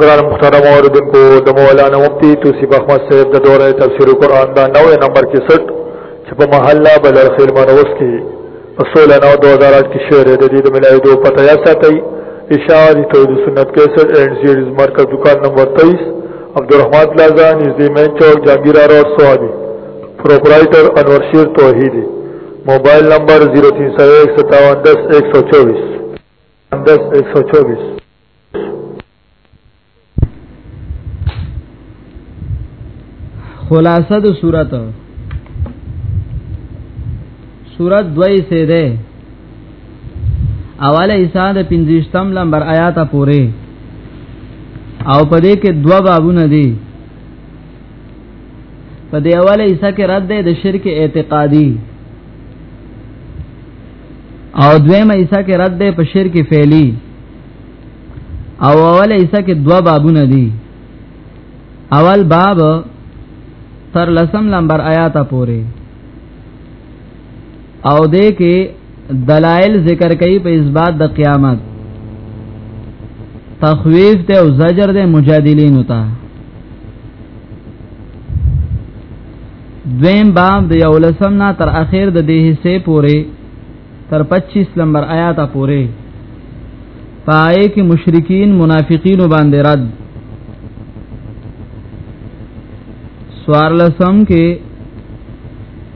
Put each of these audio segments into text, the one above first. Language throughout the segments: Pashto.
ګران محترم اوردونکو د مولانا مفتی توصیف احمد صاحب د دوره تفسیر قرآن دا 90 نمبر 61 چې په محله بلر خیل منوس کې په 16 نو 2008 کې شعر د دې د ملایي دوه پته یا ساتي اشاعه توحید سنت 61 اینڈ سیریز مرکز دکان نمبر 23 عبدالرحمن پلازا نږدې مین چوک جهانگیر روډ سوابي پرپرایټر انور شیر توحیدی موبایل نمبر 03015710124 خلاصه د صورت صورت دوی سه ده اواله ایسا د 50 لمبر آیات پوره او پدې کې دوا بابونه دي په دې اوله حصہ کې رد ده د شرک اعتقادي او دویمه حصہ کې رد ده په شرک فعلی او اوله حصہ کې دوا بابونه دي اول باب تر لسم لمبر آیاته پوره او دې کې دلائل ذکر کوي په اثبات د قیامت تخویف ته او زجر ده مجادلین ته دویم باب د یو لسم نه تر اخر د دې حصے پورې تر 25 نمبر آیات پورې پای کې مشرکین منافقین باندې رد سوار لسم کې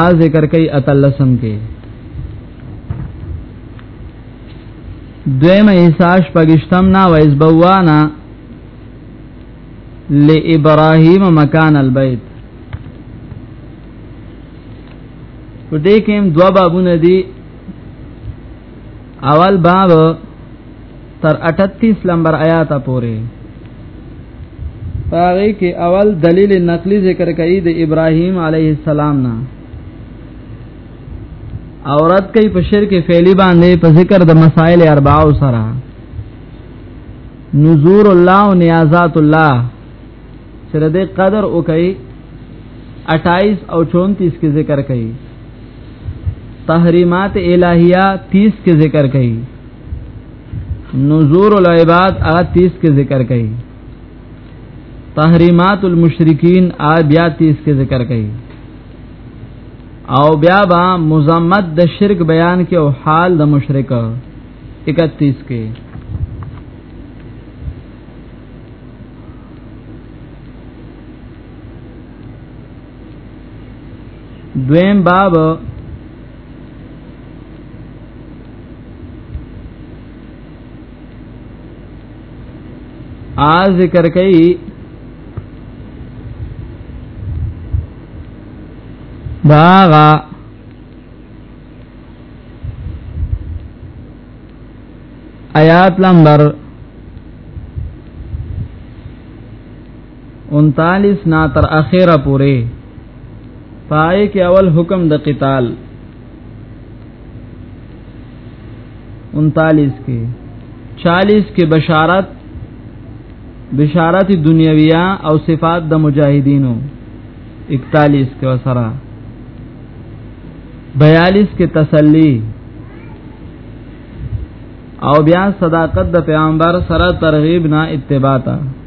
ا ذکر کوي اتلسم کې دویم احساس پګشتم نا ویز بوانا لابراهیم مکان البیت په دې کې هم دوا بابونه دي اول باب تر 38 نمبر آیات پورې پاره کې اول دلیل نقلی ذکر کوي د ابراهیم علیه السلام نه اورات کوي په شرک فعلی باندې په ذکر د مسائل اربع سره نذور الله او نیازات الله سره د قدر او کوي 28 او 34 کې ذکر کوي تحریمات الہیہ 30 کې ذکر کړي نذور العباد آ 30 کې ذکر کړي تحریمات المشرکین آ بیا 30 کې ذکر کړي او بیا با مزمت د شرک بیان کې او حال د مشرک 31 کې دویم باب ا ذکر کوي باغا آیات نمبر 39 نا تر اخره پوره پای کې اول حکم د قتال 39 کې 40 کې بشارت بشارت دنیویہ او صفات د مجاهدینو 41 کې وسره 42 کې تسلی او بیا صداقت د پیغمبر سره ترغیب نه اتباع تا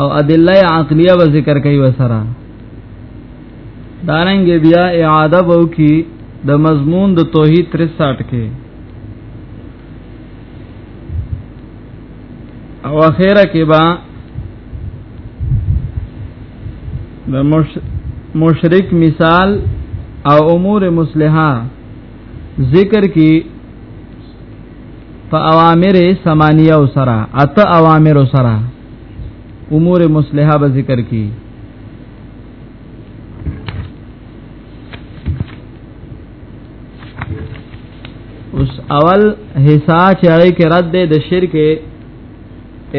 او ادله عقلیه به ذکر کوي وسره دارنګ بیا اعاده بو کی د دا مضمون د توحید 63 کې او اخیره کې با د مشرک مثال او امور مصلحه ذکر کی په اوامر سمانیه او سرا ات اوامر سرا امور مصلحه به ذکر کی اوس اول حصہ چې هغه کې رد ده د شرک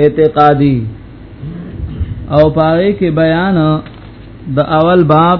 اعتقادي او پاره کې بیان د اول باب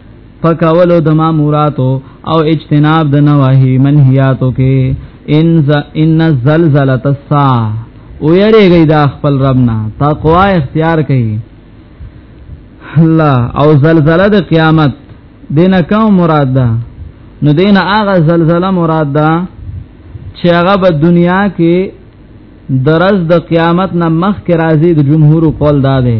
پکولو د ماموراتو او اجتناب د نواهی منهیاتو کې ان ان زلزله الساعه او یریږي دا خپل ربنا تقوا اختیار کړي الله او زلزله د قیامت دینه کوم مراد ده نو دینه هغه زلزله مراد ده چې هغه په دنیا کې درز د قیامت نه مخ کې راځي د جمهور قول دا ده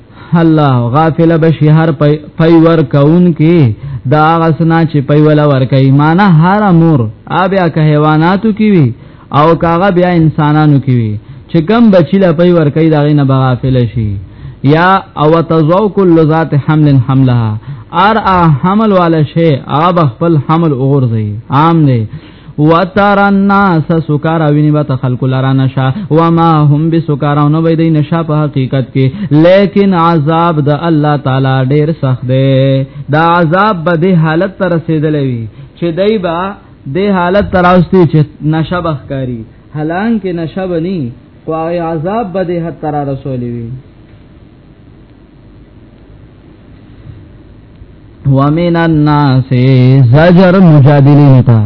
الله غافل بشي هر پي پي ور کون کې دا غسنا چې پي ولا ور کوي معنا هر امور ابیا که حیواناتو کې وي او کاغه بیا انسانانو کې وي چې کم بچی لا پي ور کوي دا نه بغافل شي یا او تزو کل ذات حمل حملها ار حمل والا شی اب خپل حمل اور زی عام دی وتر الناس سکارا ویني به خلق لرا نشا وما هم بسکارا نو به دین نشا په حقیقت کې لیکن عذاب د الله تعالی ډیر سخت دی دا عذاب به د حالت تر رسیدلې وي چې دای با د حالت تر اوستي چې نشا بخکاری حالان کې نشا بني خو عذاب به د حد تر رسولې وي ومن الناس زجر مجادلین تا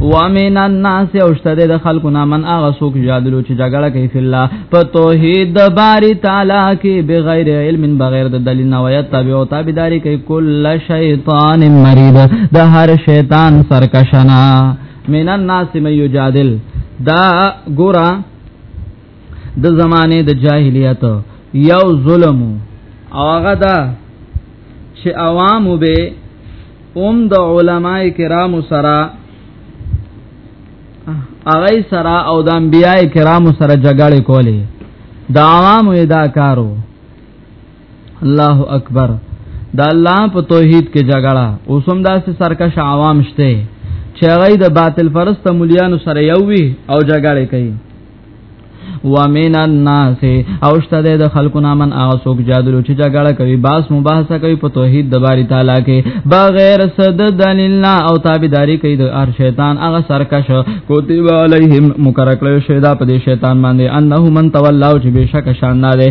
ومن الناس اوشتره د خلکو نامن اغه سوک جادلو چې جګړه کوي فی الله په توحید د باری تعالی کې بغیر علم بغیر د دلیل نه وي تابع او تابعداري کوي کل شیطان مرید د هر شیطان سرکشنا من الناس من یجادل دا ګورا د زمانه د جاهلیت یو ظلم او هغه دا چې عوام به اوم د علماء کرام سره هغه سره او د انبیای کرام سره جګړه کوله د عوام ادا کارو الله اکبر د الله په توحید کې جګړه اوسم داسې سرکش عوام شته چې هغه د باطل فرست مليانو سره یو وي او جګړه کوي ومن الناس او شته د خلکو نامن هغه څوک جادلو چې جګړه کوي باس مباحثه کوي په توحید د باری تعالی کې بغیر صد دلیل او تابعداري کوي د هر شیطان هغه سرکش کوتیب علیهم مکرکل شیدا په دې شیطان باندې انه من تولاو چې بشک شان نه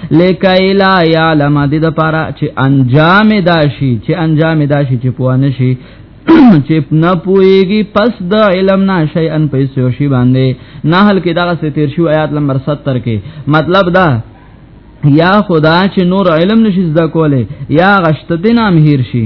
لکای لا یعلم د د پاره چې انجام داشي چې انجام داشي چې پوه نشي چې نه پويږي پس د علم نه شي ان پیسو شي باندې نحل کې دا څه تیر شو آیات نمبر 70 کې مطلب دا یا خدا چې نور علم نشي زده کوله یا غشت دینام هیر شي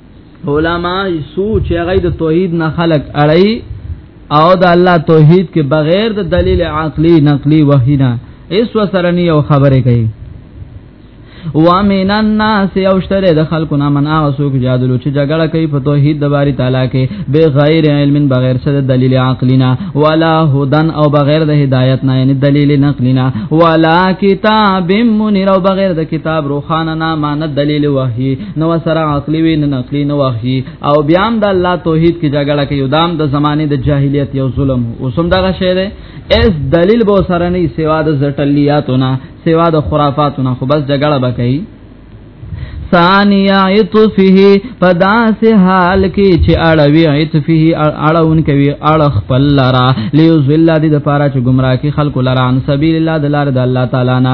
علما سوچ هغه د توحید نه خلق اړای او د الله توحید کې بغیر د دلیل عقلی نقلی وحینا اس وسرنی او خبره کوي وامن الناس او شتره د خلکو نه من هغه څوک جادلو چې جګړه کوي په توحید د باری تعالی کې به غیر علم بغیر څه دلیل عقلینا ولا هدن او بغیر د هدایت نه یعنی دلیل نقلینا ولا کتاب منیر او بغیر د کتاب روخانه نه مان دلیل وحی نو سره عقلی وی نه نقلی نه وحی او بیا هم د الله توحید کې جګړه کوي دام د زمانه د جاهلیت یو ظلم اوسم دغه شی دی اس دلیل به سره نه سیوا د زټلیاتونه سیوا د خرافاتونه خو بس جګړه بکئی ثانیا عطفه پداس حال کې چې اړوي عطفه اړون کوي اړ خپل لرا لیو ذل دې د پاره چې گمراه کې خلق لرا ان سبیل الله د لار د الله تعالی نه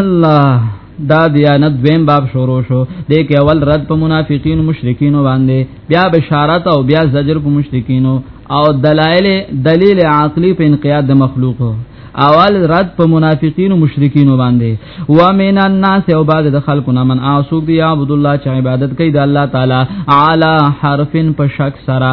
الله دا دیانت دویم باب شروع شو دې کې اول رد په منافقین مشرکین باندې بیا بشارت او بیا زجر په مشرکین او دلایل دلیل عقلی په انقیاد د مخلوق اول رد په منافقین او مشرکین باندې و من الناس او بعد د خلقنا من اعصوب دی عبد الله چې عبادت کوي د الله تعالی علی حرفن په شک سره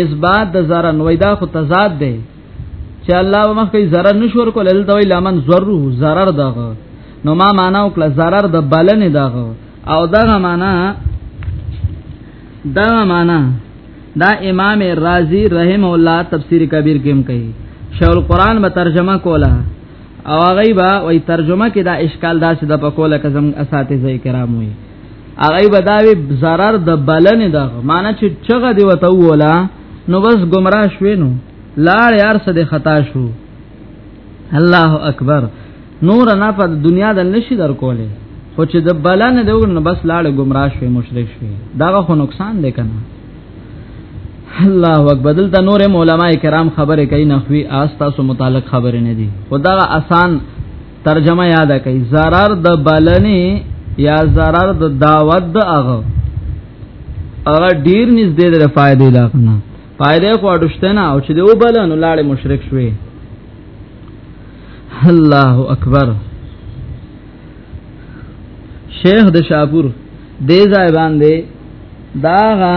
اثبات د zarar نو دا خو تضاد دی چې الله مخکې zarar نشور کول دلته وی لمن ضرره zarar دغه نو ما معنا وکړه zarar د بلن دغه او دغه معنا دا معنا دا امام رازی رحم الله تفسیر کبیر کې هم کوي شیخ القران به ترجمه کوله او هغه به وای ترجمه کې دا اشکال داسې د پکوله کزم اساتذه کرام وي هغه بداوی zarar د بلن ده معنی چې چغه دی وته ولا نو بس گمراه شوې نو لاړ یار څه د خطا شو الله اکبر نور نه په دنیا د نشي در کوله خو چې د بلن دی نو بس لاړ گمراه شوې مشرک شوې دا خو نقصان دی کنه الله اکبر دلته نور علماء کرام خبره کوي نخوي آستا سو متعلق خبره نه دي خدا آسان ترجمه یاد کړئ zarar د بلنې یا zarar د دعوت د هغه هغه ډیر نږدې د فائدې لا کنه فائدې خو اډشته نه او چې دی وبلنو لاړې مشرک شوي الله اکبر شیخ د شاپور دې ځای باندې داغه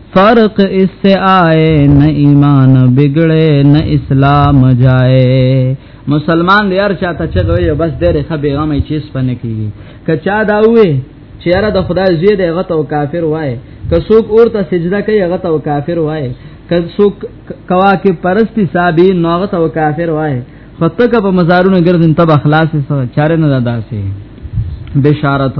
فرق اس سے آئے نہ ایمان بگڑے نہ اسلام جائے مسلمان دی هر چاته چغوي بس ډېر خبي غمې چیز پنه کیږي کچا دا وې چې یاره د خدای زوی دی غته او کافر وای که څوک اورته سجده کوي غته او کافر وای که څوک کوا کې پرستی صابي نوغته او کافر وای خطه که په مزارونو ګرځین تب اخلاص سره چاره نه داسي بشارت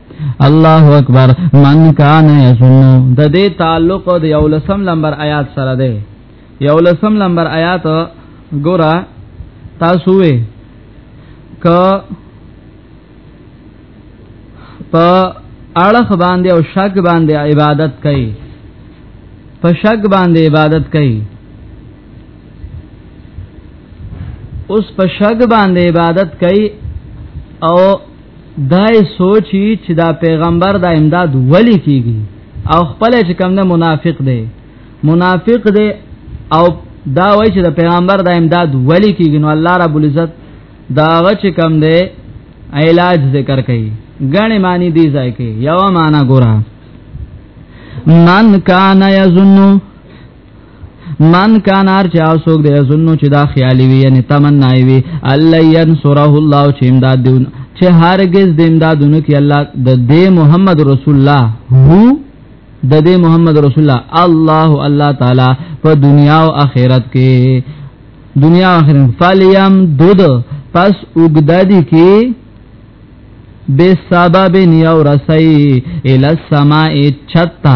الله اکبر من کان یسنو د دې تعلق د یو لسم لمبر آیات سره دی یو لسم لمبر آیات ګورا تاسو وې ک په اړه باندې او شک باندې عبادت کوي په شک باندې عبادت کوي اوس په شک باندې عبادت کوي او دای سوچي چې دا پیغمبر دا امداد ولی کیږي او خپل چې کم نه منافق دی منافق دی او دا وای چې دا پیغمبر دا امداد ولی کیږي نو الله رب العزت دا غچ کم دی علاج ذکر کوي غنی معنی دی ځای کې یو معنا ګورا من کان یظنو من کان ار چا سوګ دې زنو چې دا خیالي وي یعنی تمنا وي الله ينصره الله چې امداد دی چې هرگز د امدادونو کې الله د دې محمد رسول الله هو د دې محمد رسول الله الله الله تعالی په دنیا او آخرت کې دنیا او آخرت فالیم دود پس وګدادي کې بے سبب نیو رسئی الی السماء چتا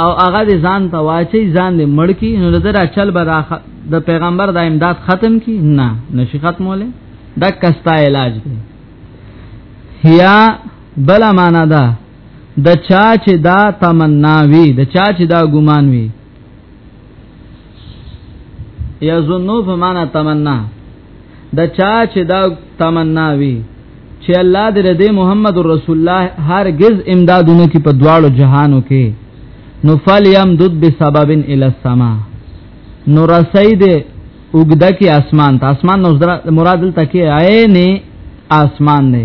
او هغه د ځان ته واچي ځان دې مړ کی نو دغه اچل به د پیغمبر د امداد ختم کی نه نشي ختموله دا کستا علاج دی هيا بل معنا ده د چا چې دا تمنا وي د چا چې دا ګمان وي یا زنو په معنا تمنا د چا چې دا تمنا وي چې الله دې د محمد رسول الله هرگز امدادونه کې په دواړو جهانو کې نو فلیم دد بسبب الی السما نو رسید وګدا کې اسمان ته اسمان نو مراد تل تکي عین اسمان نه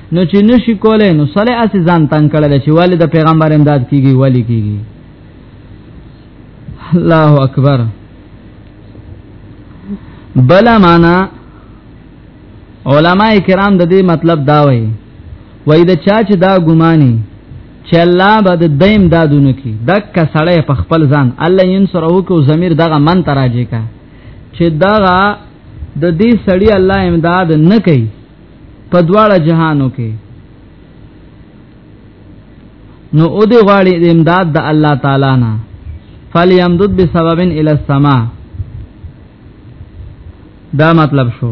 نو چې نشي کولای نو صلی اسی ځان تنگ کړل چې والي د پیغمبر امداد کیږي والي کیږي الله اکبر بل معنا علما کرام د دې مطلب دا وایي وای د چا چې دا ګماني چې الله به د دیم دادونه کی دک سړی په خپل ځان الله ينصره کو ضمیر دغه من تراجه کا چې دغه د دې سړی الله امداد نه کوي په دواړه جهانو کې نو او دی غواړي د امداد د الله تعالی نه فلیمدد بسبب الی السما دا مطلب شو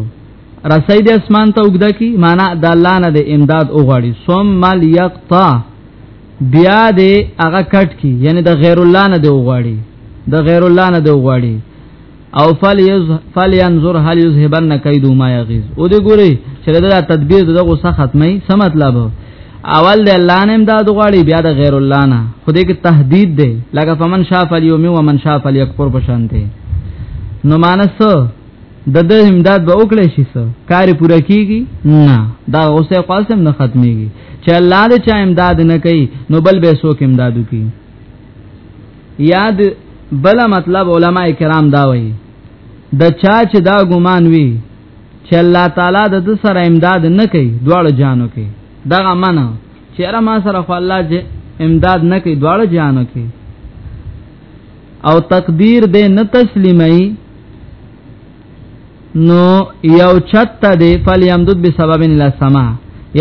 رسید اسمان ته وګدا کی معنا د الله نه د امداد او غواړي ثم لیقطع بیا دې هغه کټ کی یعنی د غیر الله نه دی وغواړي د غیر الله نه دی وغواړي او فل یز فل ينظر هل یذهبن کیدو ما یغیز او دې ګوري چې دا تدبیر دغه څه ختمه سم مطلب اول د الله نه امداد غواړي بیا د غیر الله نه خو دې کې تهدید دی لکه فمن شاف الیوم و من شاف الیکفر په شان دی نو مانس د د امداد به وکړي شي سر کار پوره کیږي نه دا اوسه قاسم نه ختميږي چې الله دې چا امداد نه کوي نو بل به سوک امدادو کوي یاد بل مطلب علما کرام دا وایي د چا چې دا ګمان وي چې الله تعالی د سره امداد نه کوي دواړو جانو کې دا غمنه چې را ما سره خو الله چې امداد نه کوي دواړو جانو کې او تقدیر دې نه تسلیمي نو یو چت دی فلیمدد بسبب الى السما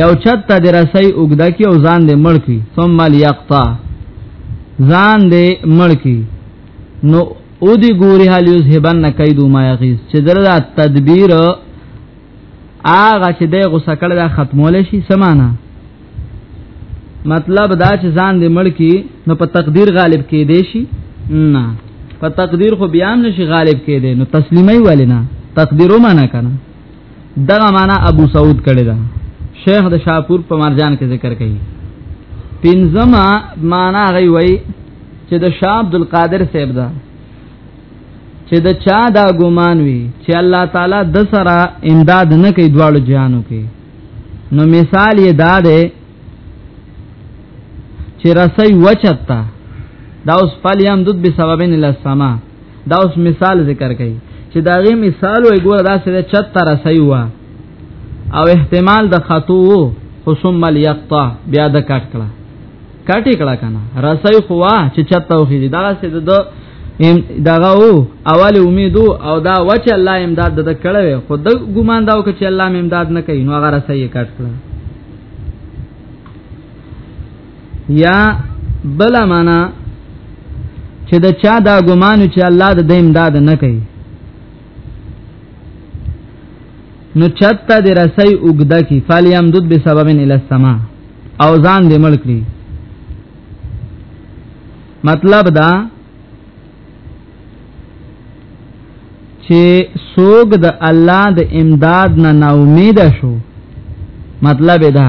یو چت دی رسي اوګدا کی او ځان دی ملکی ثم ليقطع ځان دی ملکی نو او دی ګوري حال یذهبن کیدو ما یغیز چې دردا تدبیر آغا چې دی غوسه کړه ختمول شي سمانه مطلب دا چې ځان دې مړ کی نو په تقدیر غالب کې دی شي نه په تقدیر خو بیا هم نشي غالب کې دی نو تسلیمي ولې نه تقدیرو معنا کنه دغه معنا ابو سعود کړی دا شیخ د شاپور په مرجان کې ذکر کړي پنځما معنا غي وای چې د شاه عبد القادر صاحب دا چې د چا دا ګمان وي چې الله تعالی د سره امداد نه کوي دواړو جهانو کې نو مثال یې دا دی چې رسي وچتا دا اوس فل یم دود به سببین لسما دا اوس مثال ذکر کړي چې دا غي مثال وي ګوره دا سره چتا رسي وا او احتمال د خطو خصوم مل یقطع بیا د کټ کړه کاټی کړه کنه رسای خوا چې چته وخی دا سه د ام دغه او اول امیدو او دا وچه الله امداد د کړه خو د ګمان داو چې الله امداد نه کوي نو هغه رسای کټ کړه یا بل معنا چې د چا دا ګمان چې الله د امداد نه کوي نو چته د رسي اوګدا کی فالیم دود به سببن ال السما او ځان دې ملک لري مطلب دا چې سوګ د الله د امداد نه نا امید شو مطلب دا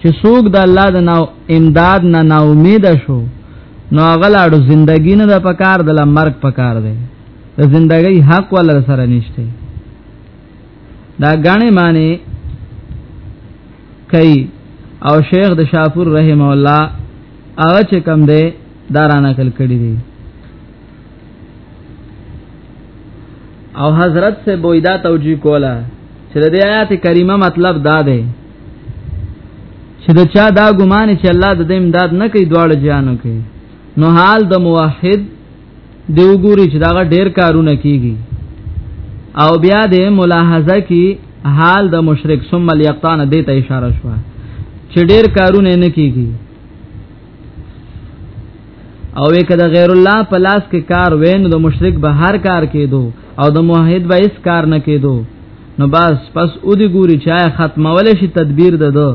چې سوګ د الله د نا امداد نه نا امید شو نو غلاړو زندگی نه د پکار د مرګ پکار دی د زندګۍ حق ولر سره نشته دا غاڼه معنی کوي او شیخ د شاپور رحم الله هغه چې کم دی دارانه کل کړی دی او حضرت سے بویدا توجیه کولا چې د آیات کریمه مطلب دا دی چې د چا دا ګمان چې الله د دې امداد نه کوي دواړو جهانو کې نو حال د موحد دی وګوري چې دا ډېر کارونه کیږي او بیا د ملاحظه کی حال د مشرک ثم الیقطان دې ته اشاره شو چې ډېر کارونه نه کیږي او یک د غیر الله په لاس کې کار وین د مشرک به هر کار کېدو او د موحد به اس کار نه کېدو نو بس پس او دی ګوري چې ختمول شي تدبیر ده دو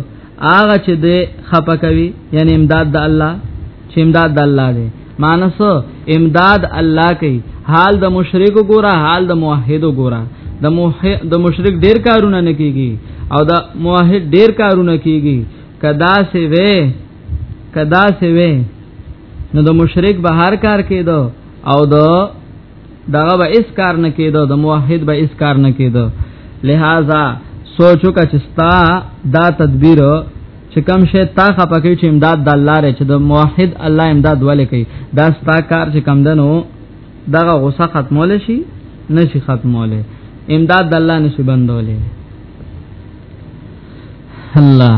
هغه چې د خپکوي یعنی امداد د الله چې امداد د الله دی مانس امداد الله کوي حال د مشرک ګوره حال د موحد ګوره د موحد د مشرک ډیر کارونه نه کیږي او د موحد ډیر کارونه کیږي کدا سی وې کدا سی وې نو د مشرک به هر کار کېدو او د دغه به اس کار نه کېدو د موحد به اس کار نه کېدو لہذا سوچو کا چستا دا تدبیر چې کم شي تا خپکه چې امداد د الله رې چې د موحد الله امداد ولې کوي دا ستا کار چې کم دنو دغه غصه ختمول شي نشي ختمول امداد د الله نشي بندولې الله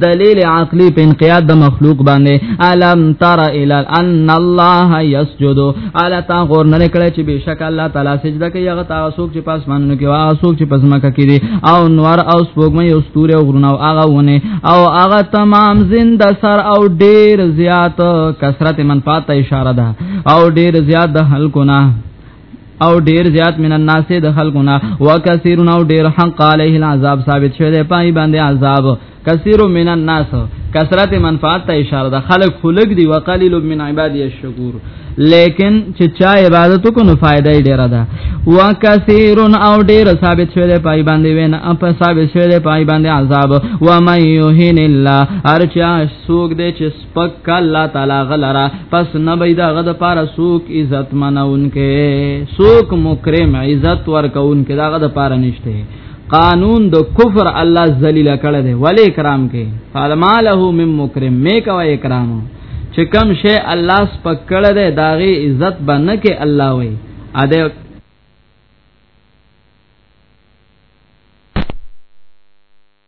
دلیل عقلی په انقیاد د مخلوق باندې الم تر ال ان الله یسجد الا تا غور نه کړی چې بشک الله تعالی سجده کوي هغه تاسو چې پاس مانونه کې واه سوک چې پس مکه کې دي او نور او سپوږمۍ او ستوري او غرونه او هغه ونه او هغه تمام زنده سر او ډیر زیات کثرت منفعت اشاره ده او ډیر زیات د خلکو نه او ډیر زیات من الناس د خلقنا وکثیرون او ډیر حق علیه العذاب ثابت شوی دی پای باندې عذاب کثیر من الناس کثرت منفعت ته اشاره ده خلق خلق دی وقلیل من عبادی الشکور لیکن چې چا عبادت کو نو فائدہ یې ډیره ده وکثیر او ډیر ثابت شوی دی پای باندې وین اپ ثابت شوی دی پای باندې عذاب و مَن یهین الله ارچا سوق دې چې پک الله تعالی غلرا پس نه بيدا غد پار سوک عزت منونکه سوک مکرم عزت ورکونکه دا غد پار نشته قانون د کفر الله ذلیل کړه دی ولی اکرام کې فالما له مم مکرم می کو اکرام چې کم شی الله سپک کړه دی داغه عزت بنه کې الله وای اده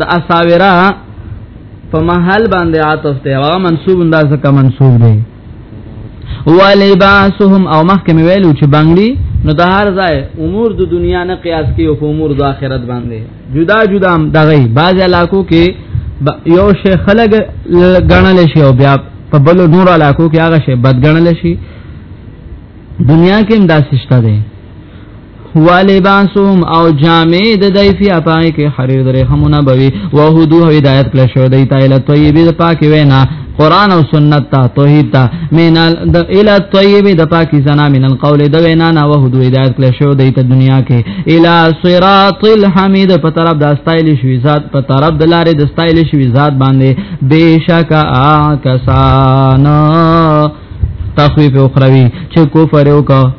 د اساوره په محل باندې عاطف ته هغه منسوب دا ځکه منسوب دی ولباسهم او محکم ویلو چې بنگړي نو د هر ځای امور د دنیا نه قیاس کوي او امور د آخرت باندې جدا جدا دغه بعض علاقو کې یو شی خلګ غنل شي او بیا په بل نور علاقو کې هغه شی بد غنل شي دنیا کې هم دا سشته ده ولباسهم او جامع د دای فی اپای کې حریر درې همونه بوي وهدو هدایت کله شو دی تعالی طیبه د پاکي وینا قران او سنت ته توحید ته مینال د اله طیب د پاکي زنا من القول د وینا نه وه دوی د کل شو د ته دنیا کې اله صراط الحمید په طرف د استایل شوی ذات په طرف د لارې د استایل شوی ذات باندې بشک آکسان تخویف اخروی چې کفر وکړه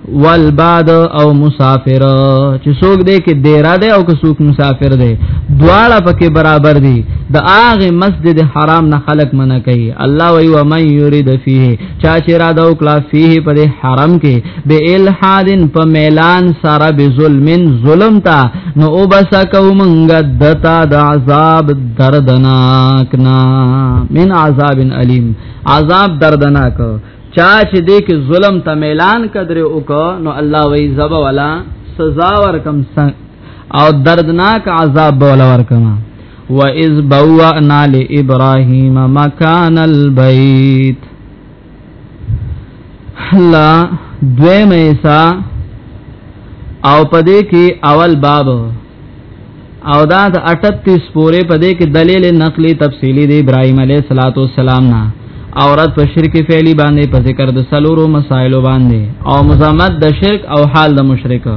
والباد او مسافر چې څوک دې کې دیرا دی او که څوک مسافر دی دواړه پکې برابر دي د هغه مسجد حرام نه خلق منع کوي الله وی و من یرید فیه چا چې را دو کلا فیه پر حرم کې به الحادن په میلان سره به ظلمن ظلم تا نو وبس کومنګ دتا د عذاب دردناک نا من عذاب الیم عذاب دردناک چا چې دې کې ظلم ته ميلان کدر وکړو نو الله وی زب ولا سزا ورکم سن او دردناک عذاب بولا ورکم و اذ بوأنا لابراهيم مكان البيت الله دویم ایسا او پدې کې اول باب او دا د 38 پورې په دې کې دلیل نقلی تفصیلی دی ابراهیم علیه الصلاۃ والسلام نه اورات په شرک فعلی باندې په ذکر د سلورو مسائل باندې او مزامت د شرک او حال د مشرک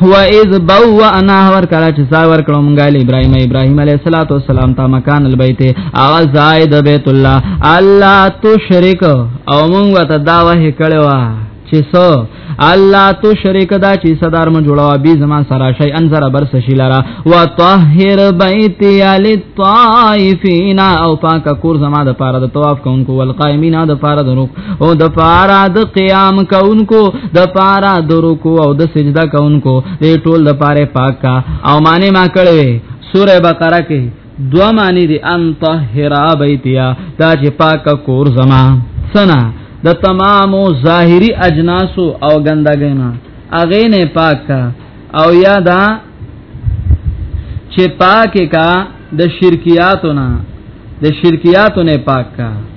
هو اذ بو انا ور کړه چې سا ور کړه مونږه ل ابراهيم ابراهيم عليه الصلاه والسلام ته مکان البيت او زائد بيت الله الله تشرک او مونږ ته دا وه کړه چې سو الله تو شریک دا چې صدر م جوړوا بي زما سره شي انظر بر سشي لرا وطهر بيتي للطائفين او پاک کور زما د پاره د طواف کوونکو والقائمين د پاره د رکوع او د پاره د قیام کوونکو د پاره د رکوع او د سجده کوونکو دې ټول د پاره پاک کا او معنی ما کړې سوره بقره کې دو معنی دی ان طهر بیتیا دا چې پاک کور زما سنا د تمامو ظاهری اجناس او ګندګینا اغه نه پاک کا او یا دا چې پاک کا د شرکیاتو نه د شرکیاتو نه پاک کا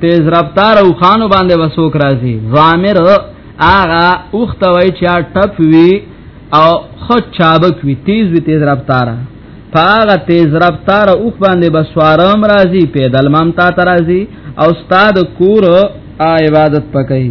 تیز رفتار او خانو باندې وسوک راځي ضامر اغا اوخته وای چې ټپ وی او خو چابک وی تیز وی تیز رفتار پاغه تیز رفتار اوخ باندې بسوارم راځي پیدل ممتا ترازي او استاد کور عبادت پکې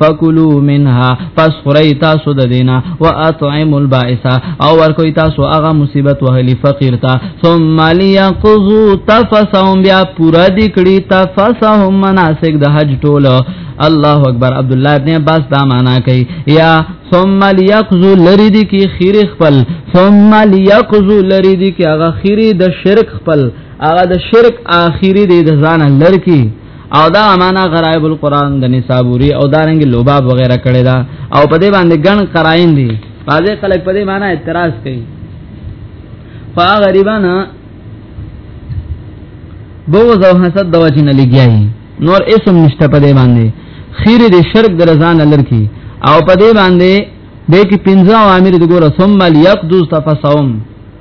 فکلوا منها پس خری تاسو د دینا واطعموا البائس او ورکوي تاسو هغه مصیبت وهلی فقیر تا ثم ليقضوا تفسهم بیا پورا دی کړي تفسهم مناسک د حج ټول الله اکبر عبد الله ابن عباس دا معنا کوي یا ثم ليقضوا لری دی کی خیر خپل ثم ليقضوا لری دی کی هغه خیر د شرک خپل هغه د شرک اخیری دی د ځان لر کی او دا معنا غرائب القرآن د نسابوري او دارنګ لوباب وغیرہ کړي دا او په دې باندې ګڼ قرائن دي بعضې خلک په دې معنا اعتراض کوي فا غریبانا بغض او حسد د وجه نه لګیایي نور اسم نشته په دې باندې خیر دې شرک د رضان لرکی او په دې باندې به کې پنځه اوامر دې ګوره ثم ليقدس تفصوم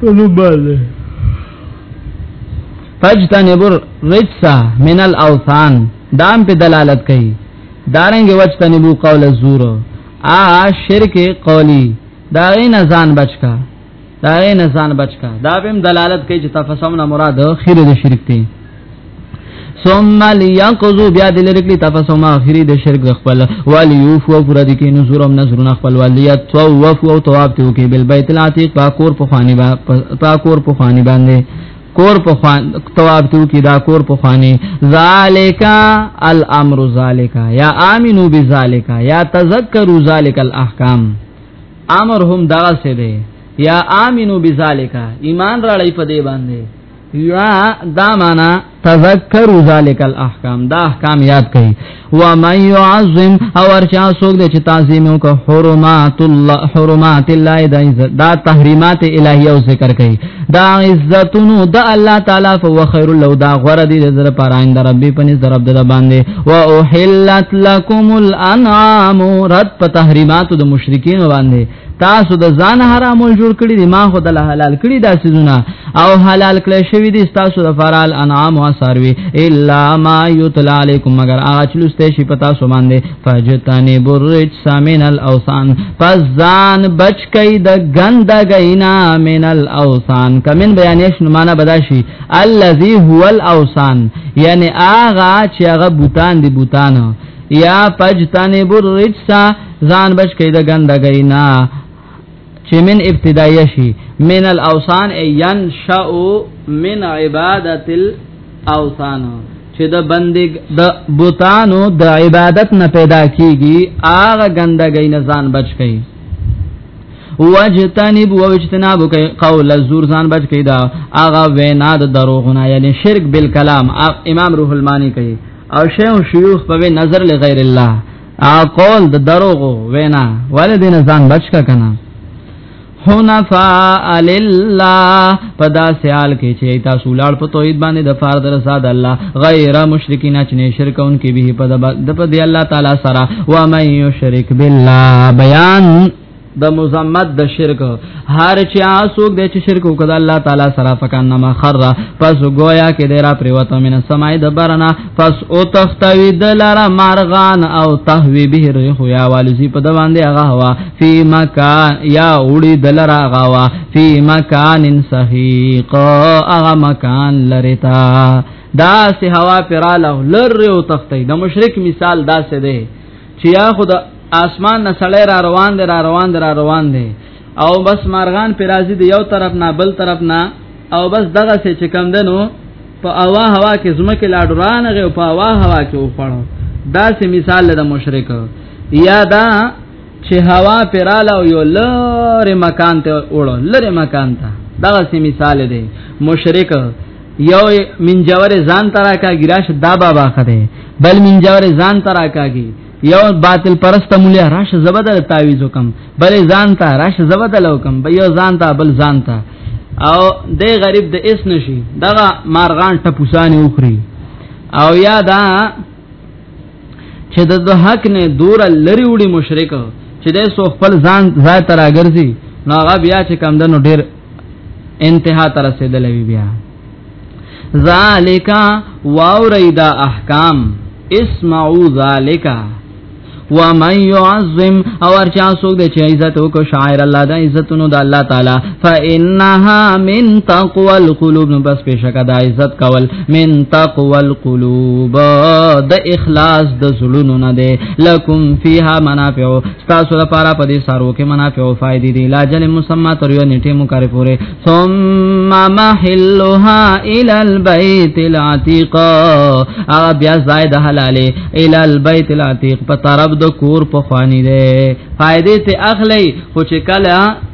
په نوم باندې فجتنبر رجسا من الاوثان دام په دلالت کوي دارنګ وجتنبو قول الزور ا شرک قولی دا غین ځان بچکا دا غین ځان بچکا دا بهم دلالت کوي چې تفسمنا مراد خیر د شرک ته ثم ليقضوا بیا د لرکلی تفسو ما اخری د شرک خپل والی یوف او پر د کې نذورم نذرنا خپل والی طواف او طواف ته کې بل بیت العتیق با کور په خوانی با تا کور په خوانی باندې کور په خوان تواب تو کی دا کور په خوانی ذالکا الامر ذالکا یا امنو بذالکا یا تذکروا ذالک الاحکام امر هم دا څه دی یا امنو بذالکا ایمان را لای په دی باندې یا دا معنا تذکروا ذلک الاحکام دا احکام یاد کړئ و من يعظم او ارچا سوګ د چې تعظیم کو حرمات الله حرمات الله د عزت دا تحریمات الهیه او ذکر کړئ دا عزتونو د الله تعالی فو خیر له دا غره دي زره پراین در ربي پني زرب د باندې و اوحلت لكم الانعام رد په تحریمات د مشرکین باندې تاسو د ځان حرامو جوړ کړی دي ما خو د حلال کړی دا سيزونه او حلال کړی شوی دي تاسو د فرال انعام او سروي الا ما يتلى عليكم مگر هغه چلوسته شي پتا سو باندې فجتني برج سامن الاوسان پس ځان بچ کئ د ګندګینا من الاوسان کمن بیانې شنو معنا بداشي الذي هو الاوسان یعنی هغه چې هغه بوتان دي بوتان یا پجتنی برج سا ځان بچ کړئ د ګندګۍ نه چې من ابتدایه شي من الاوثان ايان شاو من عبادت الاوثان چې د بندګ د بوتانو د عبادت نه پیدا کیږي هغه ګندګۍ نه ځان بچ کړئ واجتنب واجتناب قول الزور ځان بچ کړئ دا هغه وینا د دروغونه یعنی شرک بالکلام امام روح المانی کوي او شیخ شیوخ په نظر لغیر الله ا قول د دروغو وینا والدین ځان بچ کا کنه حنفاء لله پدا سیال کې چې تاسو لاړ په توحید باندې د فرد رضا د الله غیر مشرکین چې نه شرک اون کې به په د په دی الله تعالی سره و مې شرک بالله بیان د مزمت د شرک هر چې اسوک د چې شرک وکړ الله تعالی سره فکان ما خر پس گویا کې دیرا پریوته من سمای د برنا پس او تختوی د لارا مارغان او تهوی به ریح یا والزی په دوان دی هغه هوا فی مکان یا اوړي د لارا غوا فی مکان سحیق هغه مکان لریتا دا سه هوا پراله لره او تختی د مشرک مثال دا سه دی چې یا خود اسمان نه سړی را روان دی را روان دی را روان دی او بس مارغان پر راځي د یو طرف نه بل طرف نه او بس دغه څه چې کم دنو په اوا هوا کې زمکه لاډورانه غو په اوا هوا کې وخړو دا سه مثال د مشرک یا دا چې هوا پراله او یو لره مکان ته وړو لره مکان ته دا سه مثال دی مشرک یو من جوار ځان ترا کا ګراش دا بابا خره بل من جوار ځان ترا کاږي یو باطل پرست مولا راش زبدل تعویز وکم بل ځان ته راش زبدل وکم بل یو ځان ته بل ځان ته او د غریب د اس نشي دغه مارغان ټپوسانه وخري او یا دا چې د حق نه دور لری وړي مشرک چې د سو خپل ځان ذات راګرځي نو هغه بیا چې کم دنو ډیر انتها تر رسیدلې بیا ذالکا واوریدا احکام اسمعوا ذالکا ومن يعظم او ارچا سوګ د چي عزت او کو شاعر الله د عزتونو د الله تعالی فانها من تقوى القلوب نو بس بشک د عزت کول من تقوى القلوب د اخلاص د زړونو نه ده لکم فیها منافع تاسو لپاره په دې سارو کې منافع او فائدې دي لاجل مسما تر یو نیټه مقرر پوره ثم محلها الى البيت العتيق ا بیا زائد حلاله الى البيت العتيق په طرف د کور په خواني ده فائدې ته اخلي خو چې کله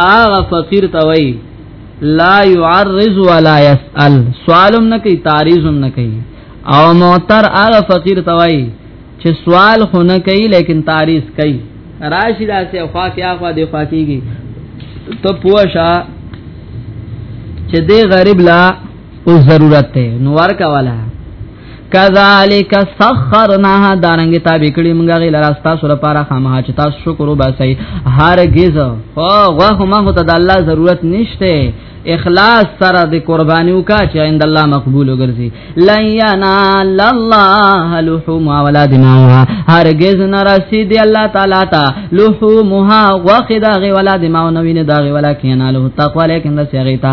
هغه فقیر ته وای لا يعرض ولا يسأل سوالم نه کوي تعریضم نه کوي او موتر هغه فقیر ته وای چې سوال خو نه کوي لیکن تعریض کوي راشي داسې خوا کې اخوا دی خوا کېږي ته پوښا چې دې غریب لا او ضرورت ته نو ورکا والا کذالک سخرناها دارنګ تابع کړي موږ غي لراستا سره پارا خامها چې تاسو شکر وباسي هرگز خو غوخه ما هو ته د الله ضرورت نشته اخلاص سره د قرباني وکا چې عند الله مقبول وګرځي لینا لله لحوم ولا دماغها هرگز نرسي دی الله تعالی ته لحومها وخدغه ولا دماغ نوینه دغه ولا کیناله تقوا لیکن د سیغیتا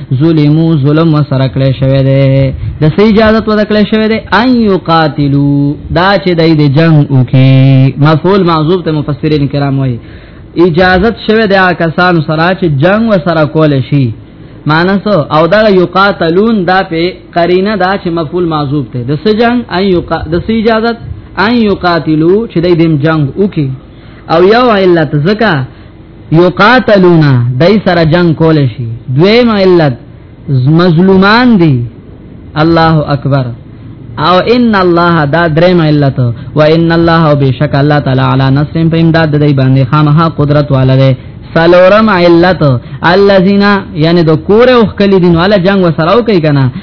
ظلمو ظلم وسره کړی شوی دی د سې اجازه ور کړی شوی دی ان یقاتلو دا چې دای د جنگ وکي مفعول معذوب ته مفسرین کرام وایي اجازه شوی دی کسان سره چې جنگ وسره کول شي مانس او دا یقاتلون دا په قرینه دا چې مفعول معذوب ته د سې جنگ ان یق د سې اجازه ان یقاتلو چې دای د جنگ وکي او یو علت زکه یقاتلون دای سره جنگ کول شي دویم علت مظلومان دي الله اکبر او ان الله دا درم علت و ان الله بشک الله تعالی علی نصر په امداد د دی باندې خامها قدرت والده سلورم علت الذين یعنی د کور او خکلی دین والا جنگ وسراو کوي کنه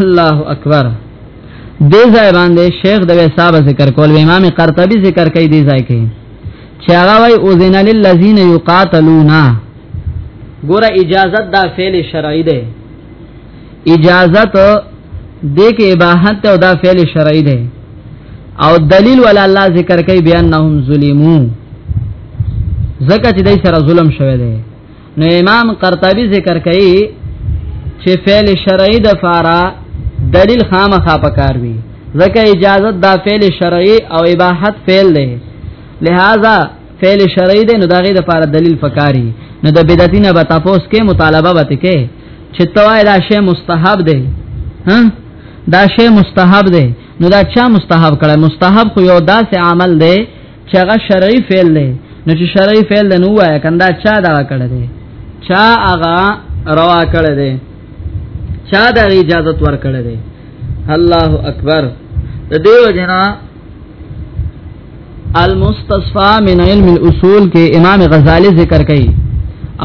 الله اکبر دې ځای باندې شیخ د وساب ذکر کول امام قرطبي ذکر کوي دې ځای کې چې هغه وای او زین للذین یقاتلون ګوره اجازت دا فعل شرعی دی اجازت دې کې اباحت او دا فعل شرعی دی او دلیل ولا الله ذکر کوي بیان نهم ظلمو زکه چې دای سره ظلم شوه دی نو امام قرطبي ذکر کوي چې فعل شرعي د فارا دلیل خامخا پکار وي ځکه اجازت دا فعل شرعي او اباحت فعل دی لہذا فعل شرعي دی نو دا غي د فارا دلیل پکاري نو د بدعتینه به تاسو کې مطالبه وته کې چې توای دا شی مستحب دی ها دا شی مستحب دی نو دا چا مستحب کړه مستحب خو یو داسې عمل دی چې هغه شرعي فعل دی نو چې شرعي فعل دی نو وایا کندا چا دا کړی دی چا هغه روا کړی دی چا دا اجازه ور کړی دی الله اکبر د دیو جنا المستصفى من علم الاصول کې امام غزالی ذکر کړي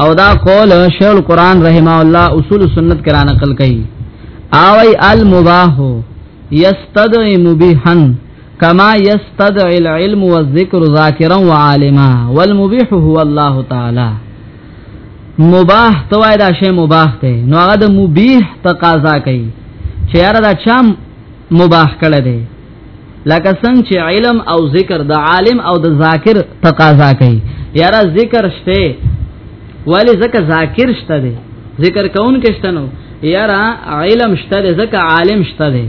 او دا قول شیخ القران رحمه الله اصول سنت کرا نقل کړي اوي المباح یستدعي مبيحا کما یستدعی العلم والذکر ذاکرا وعالما والمبیح هو الله تعالی مباح توای دا شی مباح ته نو هغه د مبیح تقاضا کوي چې یاره دا چم مباح کړه دی لکه څنګه چې علم او ذکر د عالم او د ذاکر تقاضا کوي یاره ذکر شته ولی زکه ذاکر شته دی ذکر کون کې شته نو یاره علم شته دی زکه عالم شته دی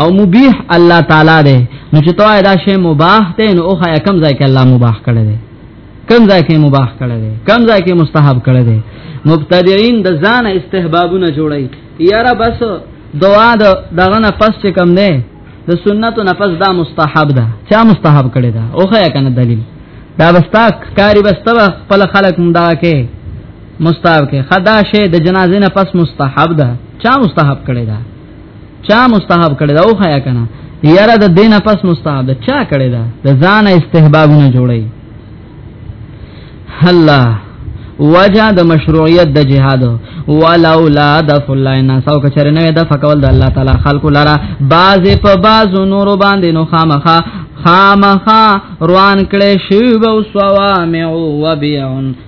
او مبیح الله تعالی دی نو چې توای دا شی مباح دی نو اوخه کم ځای کې الله مباح کړی دی کم ځای کې مباح کړی دی کم ځای کې مستحب کړی دی مبتدعين د ځان استحبابونه جوړي یاره بس دعا د دغه نه پس چې کم نه د سنتو نه پس دا مستحب ده چا مستحب کړی دا اوخه یا کنه دلیل دا بستا کاری بستا خپل خلق مونږه کې مستحب کې خدا شه د جنازې نه پس مستحب ده چا مستحب کړی دا چا مستحب کړی دا وخایا کنه یاره د دینه پس مستحب ده چا کړی دا د ځان استحبابونه جوړی الله وجه د مشروعیت د جهاد ولولا د فلانا سو کچره نه د فقول د الله تعالی خلق لرا باز په باز نور باندې نو خامخه خامخا روان کړي شی وو سوا مې او وبيعون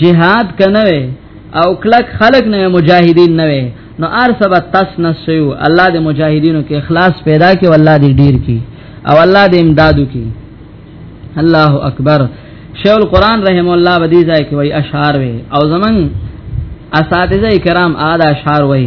جهاد کنه او کلک خلق نه مجاهدین نه نو ار سبا تاس نسیو الله دې مجاهدینو کې اخلاص پیدا کې والله دې ډیر کې او الله دې امدادو کې الله اکبر شیخ القران رحم الله بدی ځای کې وای اشعار وی او زمنګ اساتذه کرام اعلی اشعار وای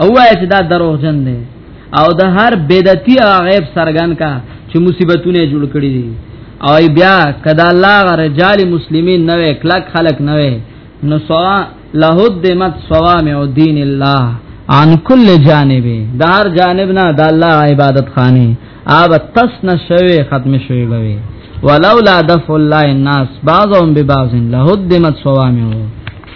او وای چې دا دروغجن دی او د هر بدعتي غیب سرګن کا چې مصیبتونه جوړ کړی دي او بیا کدا الله رجال مسلمین نه وې کلک خلق نه وې نو سوا لهدمت صوامع دین الله عن کل جانب دار جانب نه د الله عبادت خانه آب تس نشوي ختم شوي بوي ولولا دفع الله الناس بعضهم ببعض لهدمت صوامع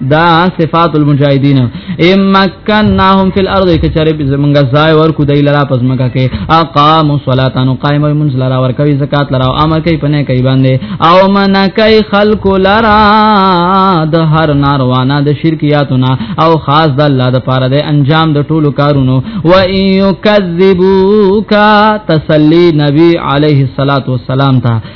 دا صفات المجاهدین ام مکناهم فی الارض کچری زمونږه ځای ورکو دی لرا پس مکه کې اقام الصلاه نو قائم المنز لرا ور کوي زکات لرا او امر کوي پنه کوي باندې او من کوي خلق لرا د هر ناروانا د شرکیاتنا او خاص د الله د پاره د انجام د ټولو کارونو و یکذبوک تسلی نبی علیه الصلاۃ والسلام ته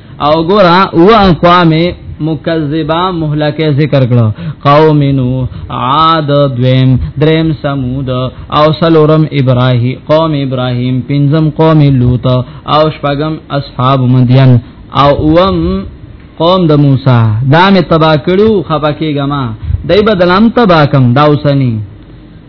او ګورا او اقوام مکذبا مهلکه ذکر کړو قوم نو عاد دویم دریم سمود او سلورم ابراهیم قوم ابراهیم پنځم قوم لوط او شپږم اصحاب مدین او اوم قوم د موسی دا می تبا کړو خپکه ګما دای بدلام تبا کم داوسنی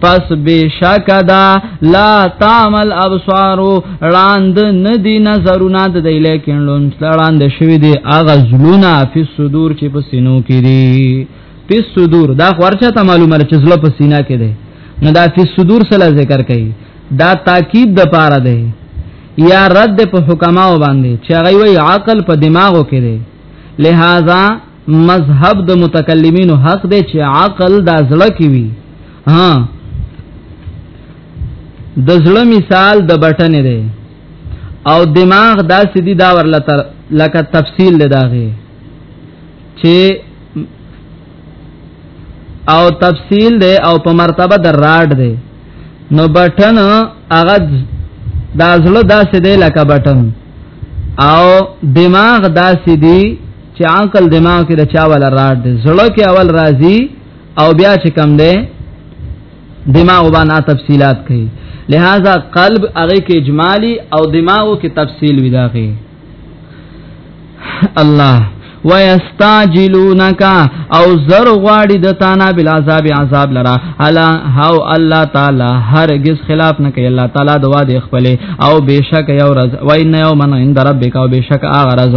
پس بشک دا لا تعمل ابصار راند ندی نظرونه د دی لیکن لون راند شوی دی اغه زلونه فی صدور چې په سینو کې دی فی صدور دا خورچه ته معلومه چې زله په سینا کې دی نو دا فی صدور سره ذکر کړي دا تاکید د پاره دی یا رد په حکماو باندې چې هغه وی عقل په دماغو کې دی لہذا مذهب د متکلمینو حق دی چې عقل دا زړه کې وي ها د زړه مثال د بټن دی او دماغ دا سدي دا ورله لکه تفصیل لداغه چې او تفصیل دی او په مرتبه د راډ دی نو بټن هغه دا زړه دا سدي لکه بټن او دماغ دا سدي چې عقل دماغ کې د چا ول راټ دی زړه کې اول راضي او بیا چې کم دی دماغ باندې تفصيلات کوي لہذا قلب هغه کې اجمالی او دماغو کې تفصیل وداغي الله ويستعجلونك او زر غواړي د تانا بل عذاب عذاب لرا الا هو الله تعالی هرگز خلاف نه کوي الله تعالی دوا دی خپل او بشک یو رز وای نه یو من عند ربک او بشک اغرز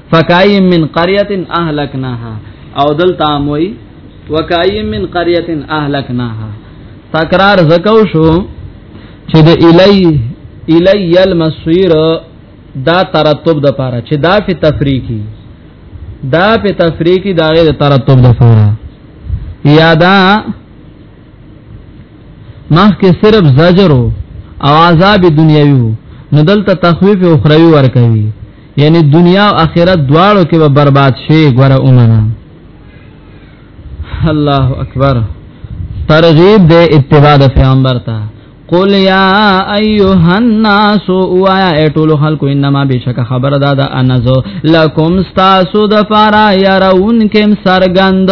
فکای من قريه اهلكناها او دل تاموي وکای من قريه اهلكناها تکرار زکو شو چې د الی الی المسیر دا ترتب د پاره چې دا په تفریقی دا په تفریقی دا غیر ترتب د پاره یادا مخ کې صرف زجر او عذاب دنیوي نو دلته تخویف او اخروی ور کوي یعنی دنیا او آخرت دواړو کې به برباد شي ګوره اومنه الله اکبر ترغیب دے اتباع د پیغمبر ته قل یا ایها الناس وایا ایتول خلق انما بشک خبر دادا انزو لکم استاسو د پارا یرون کم سرګند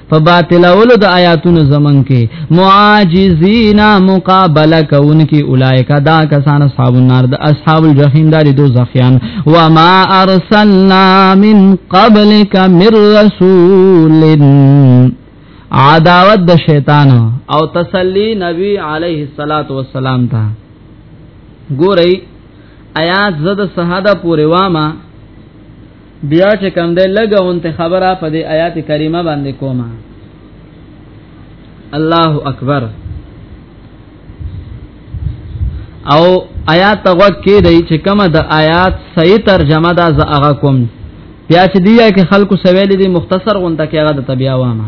په باطلولو د آیاتونو زمون کې معاجزینا مقابله کوونکې اولایکا دا کسان اصحاب النار د اصحاب الجحیم داري دو زخیان و ما ارسلنا من قبلک من رسول عداوت د شیطان او تسلی نبی علیه الصلاۃ والسلام ته ګورئ آیات زده سهاده پورې وامه بیا چې کم ده لګونته خبره په دې آیات کریمه باندې کومه الله اکبر او آیات تغوک کې دی چې کومه د آیات صحیح ترجمه دا ز هغه کوم بیا چې دی کې خلکو سویل دي مختصر غونډه کې هغه د تبیا وامه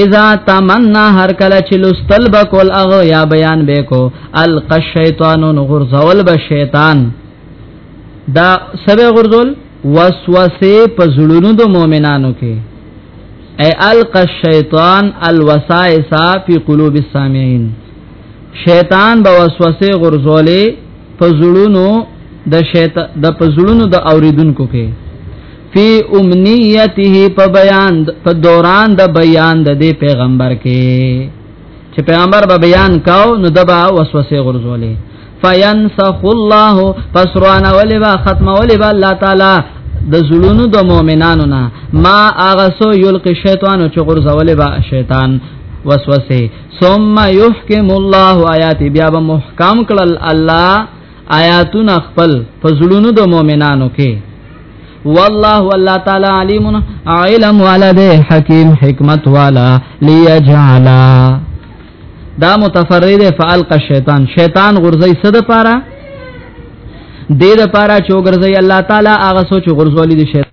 اذا تمنا هر کله چې لستل بکول اغه یا بیان بکو الق الشیطان غرزول به شیطان دا سبه غرزول وسوسه په زړونو د مؤمنانو کې اي الق الشیطان الوسائس فی قلوب السامعين شیطان به وسوسه غرزولې پزړونو د شیطان د پزړونو د اوریدونکو کې فی امنیته په بیان په دوران د بیان د دې پیغمبر کې چې پیغمبر به بیان کاو نو دبا وسوسه غرزولې فینسخ الله پس روانه ولې با ختمه ولې با الله تعالی د زړونو د مؤمنانو نه ما اغه سو یلق شیطان چې غرزولې با شیطان وسوسه ثم يحكم الله آیات بیا به محکم کړل الله آیاتونه خپل فزلونو د مؤمنانو کې والله والله تعالی علیم علم ولد حکیم حکمت والا ليجعل دا متفرد فالق الشیطان شیطان غرزی صد پاره د دې لپاره چې وګرځي الله تعالی هغه سوچ غرزولې دي شیطان